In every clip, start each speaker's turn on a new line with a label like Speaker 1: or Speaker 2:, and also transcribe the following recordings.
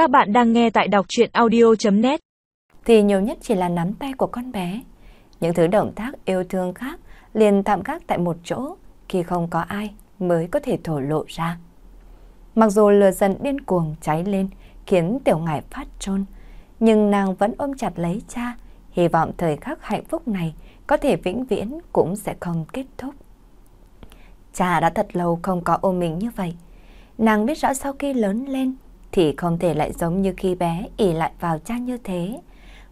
Speaker 1: Các bạn đang nghe tại đọc chuyện audio.net
Speaker 2: Thì nhiều nhất chỉ là nắm tay của con bé. Những thứ động tác yêu thương khác liền tạm gác tại một chỗ khi không có ai mới có thể thổ lộ ra. Mặc dù lửa giận điên cuồng cháy lên khiến tiểu ngải phát trôn, nhưng nàng vẫn ôm chặt lấy cha, hy vọng thời khắc hạnh phúc này có thể vĩnh viễn cũng sẽ không kết thúc. Cha đã thật lâu không có ôm mình như vậy. Nàng biết rõ sau khi lớn lên thì không thể lại giống như khi bé ỉ lại vào cha như thế,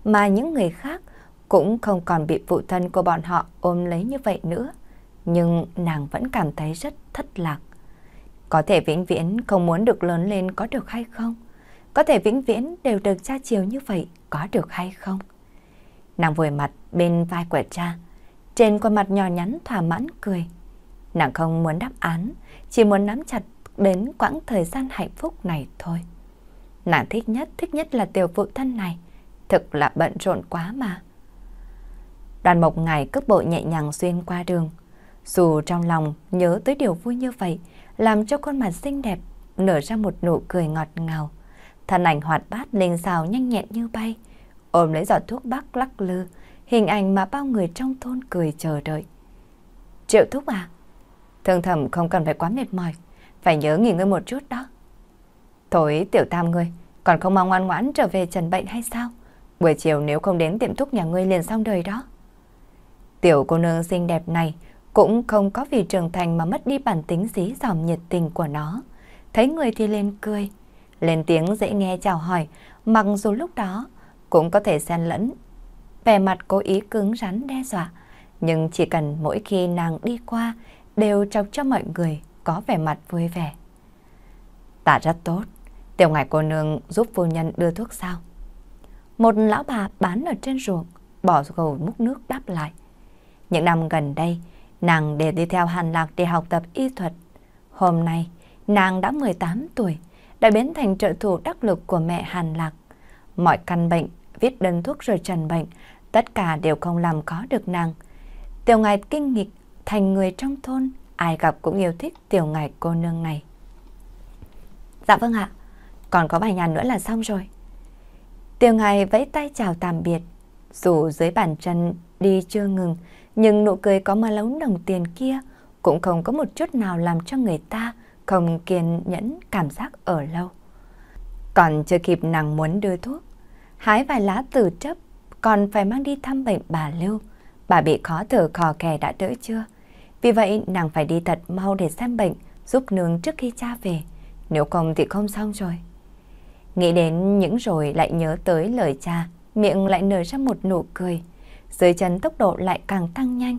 Speaker 2: mà những người khác cũng không còn bị phụ thân của bọn họ ôm lấy như vậy nữa. Nhưng nàng vẫn cảm thấy rất thất lạc. Có thể vĩnh viễn không muốn được lớn lên có được hay không? Có thể vĩnh viễn đều được cha chiều như vậy có được hay không? Nàng vùi mặt bên vai của cha, trên khuôn mặt nhỏ nhắn thỏa mãn cười. Nàng không muốn đáp án, chỉ muốn nắm chặt đến quãng thời gian hạnh phúc này thôi. Nàng thích nhất, thích nhất là tiểu phụ thân này. Thực là bận rộn quá mà. Đoàn mộc ngài cước bộ nhẹ nhàng xuyên qua đường. Dù trong lòng nhớ tới điều vui như vậy, làm cho khuôn mặt xinh đẹp nở ra một nụ cười ngọt ngào. Thân ảnh hoạt bát linh xào nhanh nhẹn như bay, ôm lấy giọt thuốc bắc lắc lư, hình ảnh mà bao người trong thôn cười chờ đợi. Triệu thúc à? Thương thầm không cần phải quá mệt mỏi, phải nhớ nghỉ ngơi một chút đó. Thôi tiểu tam ngươi, còn không mong ngoan ngoãn trở về trần bệnh hay sao? Buổi chiều nếu không đến tiệm thuốc nhà ngươi liền xong đời đó. Tiểu cô nương xinh đẹp này cũng không có vì trưởng thành mà mất đi bản tính dí dòm nhiệt tình của nó. Thấy người thì lên cười, lên tiếng dễ nghe chào hỏi, mặc dù lúc đó cũng có thể xen lẫn. Vẻ mặt cố ý cứng rắn đe dọa, nhưng chỉ cần mỗi khi nàng đi qua đều chọc cho mọi người có vẻ mặt vui vẻ. Tạ rất tốt, tiểu ngải cô nương giúp phu nhân đưa thuốc sao? Một lão bà bán ở trên ruộng, bỏ gầu múc nước đáp lại. Những năm gần đây, nàng để đi theo Hàn Lạc để học tập y thuật. Hôm nay, nàng đã 18 tuổi, đã biến thành trợ thủ đắc lực của mẹ Hàn Lạc. Mọi căn bệnh, viết đơn thuốc rồi trần bệnh, tất cả đều không làm có được nàng. Tiểu ngài kinh nghịch thành người trong thôn, ai gặp cũng yêu thích tiểu ngài cô nương này. Dạ vâng ạ, còn có vài nhà nữa là xong rồi. Tiêu ngài vẫy tay chào tạm biệt, dù dưới bàn chân đi chưa ngừng, nhưng nụ cười có mà lấu đồng tiền kia cũng không có một chút nào làm cho người ta không kiên nhẫn cảm giác ở lâu. Còn chưa kịp nàng muốn đưa thuốc, hái vài lá từ chấp, còn phải mang đi thăm bệnh bà Lưu. Bà bị khó thở khò kè đã đỡ chưa? Vì vậy nàng phải đi thật mau để xem bệnh, giúp nương trước khi cha về. Nếu không thì không xong rồi. Nghĩ đến những rồi lại nhớ tới lời cha, miệng lại nở ra một nụ cười. Dưới chân tốc độ lại càng tăng nhanh.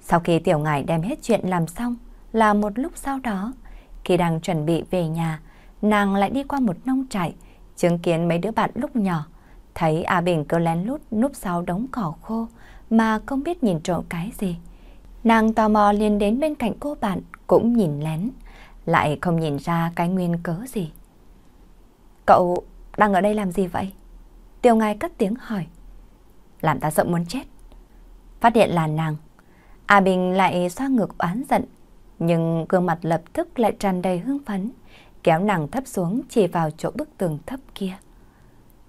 Speaker 2: Sau khi tiểu ngải đem hết chuyện làm xong, là một lúc sau đó, khi đang chuẩn bị về nhà, nàng lại đi qua một nông trại, chứng kiến mấy đứa bạn lúc nhỏ. Thấy A Bình cứ lén lút núp sau đống cỏ khô mà không biết nhìn trộm cái gì. Nàng tò mò liền đến bên cạnh cô bạn cũng nhìn lén, lại không nhìn ra cái nguyên cớ gì. Cậu đang ở đây làm gì vậy? Tiêu Ngai cất tiếng hỏi. Làm ta sợ muốn chết. Phát hiện là nàng. A Bình lại xoa ngược oán giận, nhưng gương mặt lập tức lại tràn đầy hưng phấn, kéo nàng thấp xuống chỉ vào chỗ bức tường thấp kia.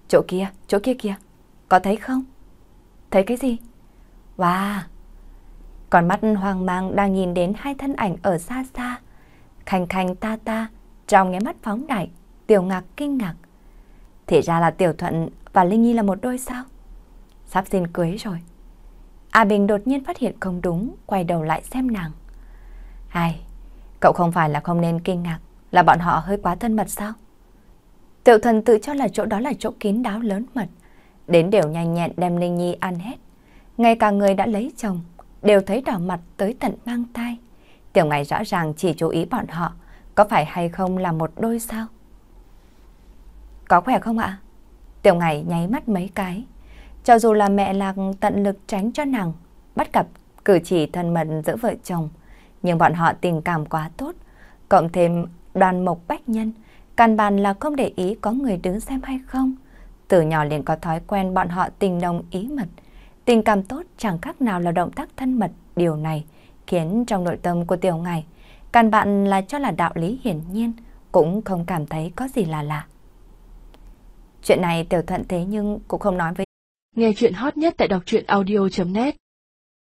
Speaker 2: Chỗ kia, chỗ kia kia, có thấy không? Thấy cái gì? Wow! Còn mắt hoang mang đang nhìn đến hai thân ảnh ở xa xa. Khanh khanh ta ta, trong nghe mắt phóng đại, tiểu ngạc kinh ngạc. Thì ra là Tiểu Thuận và Linh Nhi là một đôi sao? Sắp xin cưới rồi. A Bình đột nhiên phát hiện không đúng, quay đầu lại xem nàng. ai, cậu không phải là không nên kinh ngạc, là bọn họ hơi quá thân mật sao? Tiểu thần tự cho là chỗ đó là chỗ kín đáo lớn mật, đến đều nhanh nhẹn đem Linh Nhi ăn hết. Ngay cả người đã lấy chồng, đều thấy đỏ mặt tới tận mang tai. Tiểu ngài rõ ràng chỉ chú ý bọn họ, có phải hay không là một đôi sao? Có khỏe không ạ? Tiểu Ngải nháy mắt mấy cái. Cho dù là mẹ lạc tận lực tránh cho nàng, bắt gặp cử chỉ thân mật giữa vợ chồng, nhưng bọn họ tình cảm quá tốt, cộng thêm đoàn mộc bách nhân, căn bàn là không để ý có người đứng xem hay không. Từ nhỏ liền có thói quen bọn họ tình đồng ý mật, Tình cảm tốt chẳng khác nào là động tác thân mật, điều này khiến trong nội tâm của tiểu Ngải, căn bạn là cho là đạo lý hiển nhiên, cũng không cảm thấy có gì là lạ. Chuyện này Tiểu Thuận thế nhưng cũng không nói với.
Speaker 3: Nghe chuyện hot nhất tại đọc truyện audio.net